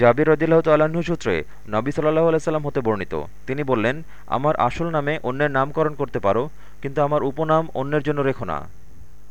জাবির রদিল্লাহ তাল্লাহ্ন সূত্রে নবী সাল্লাহ আলাইসাল্লাম হতে বর্ণিত। তিনি বললেন, আমার আসল নামে অন্যের নামকরণ করতে পারো, কিন্তু আমার উপনাম অন্যের জন্য রেখো না।